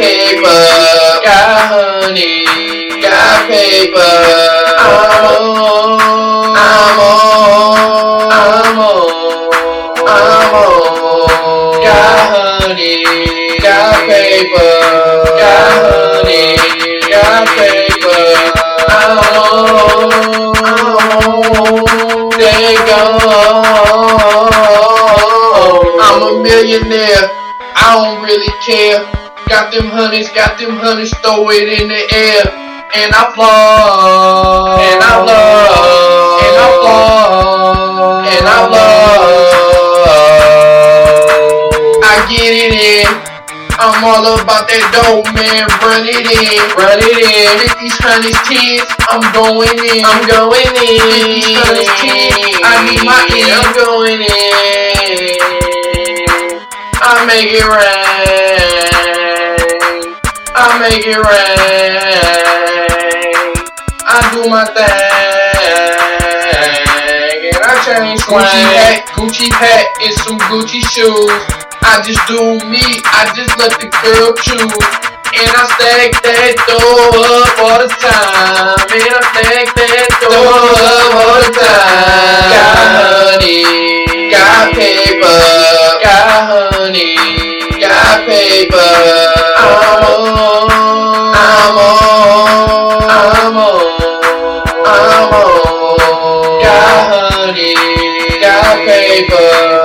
paper, got honey, got paper. I'm on, I'm on, I'm on, I'm on. Got honey, got paper, got honey, got paper. I'm on, I'm on. They go. I'm a millionaire. I don't really care. Got them honeys, got them honeys, throw it in the air. And I fall. And I love. And I fall. And I love. I get it in. I'm all about that dope, man. Run it in, run it in. Get these honeys tens, I'm going in, I'm going in. Get these honeys tens, I need my in, I'm going in. I make it rain, I make it rain. I do my thing, and I change Gucci hat, Gucci hat, and some Gucci shoes. I just do me, I just let the girl choose. And I stack that dough up all the time. And I stack that dough paper,